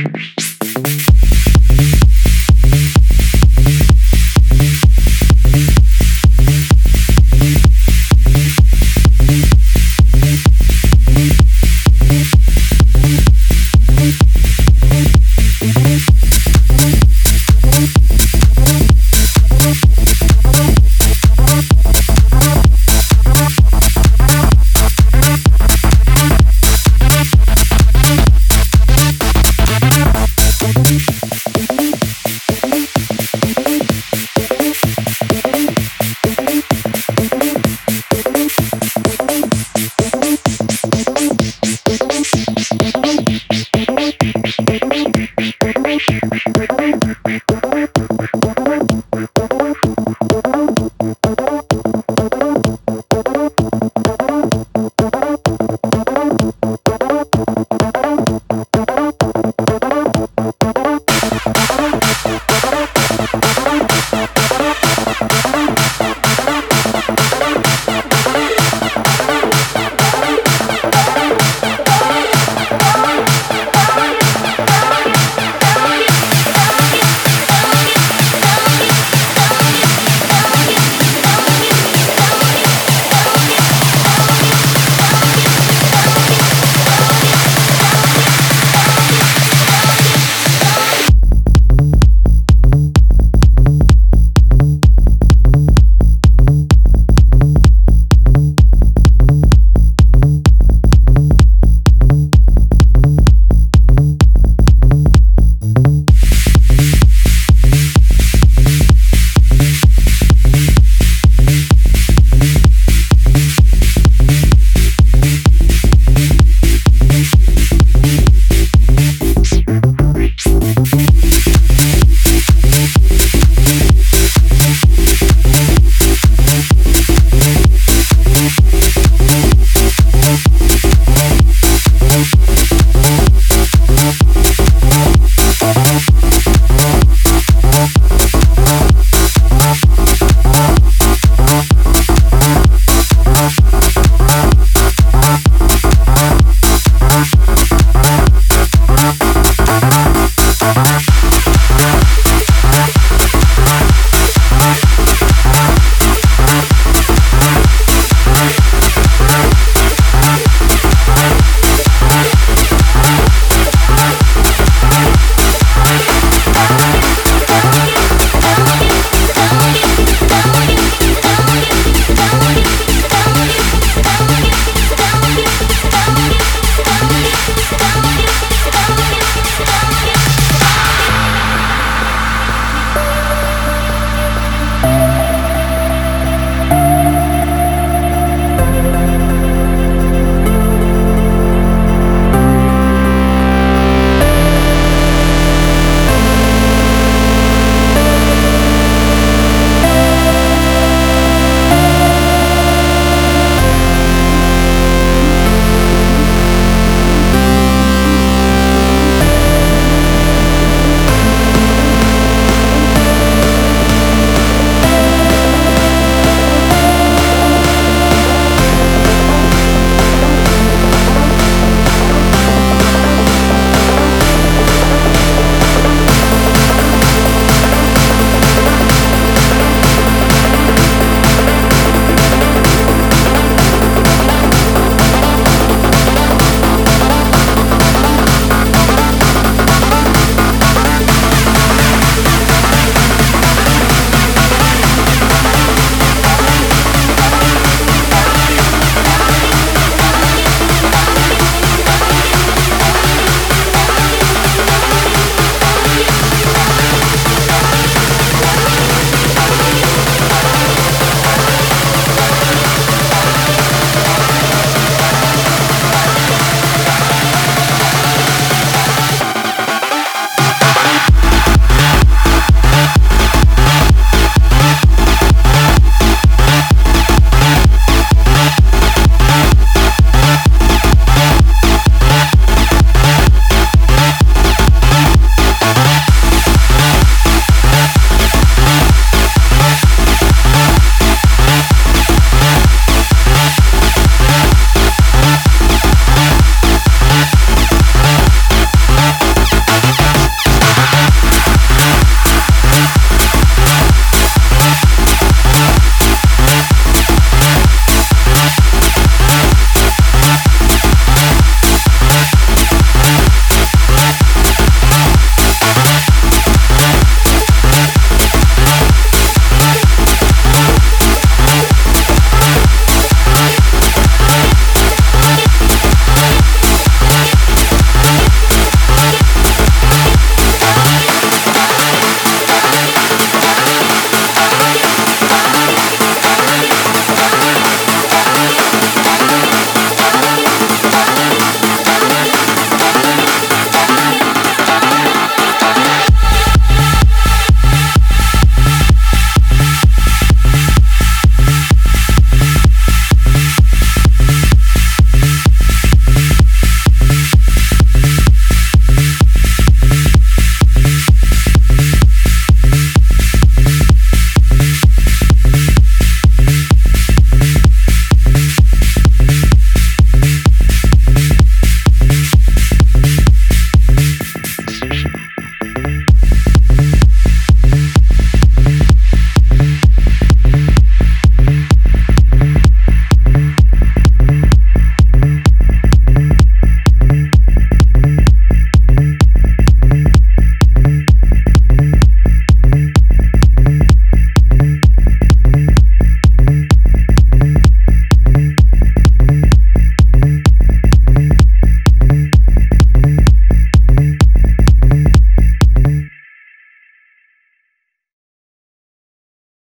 Mm-hmm.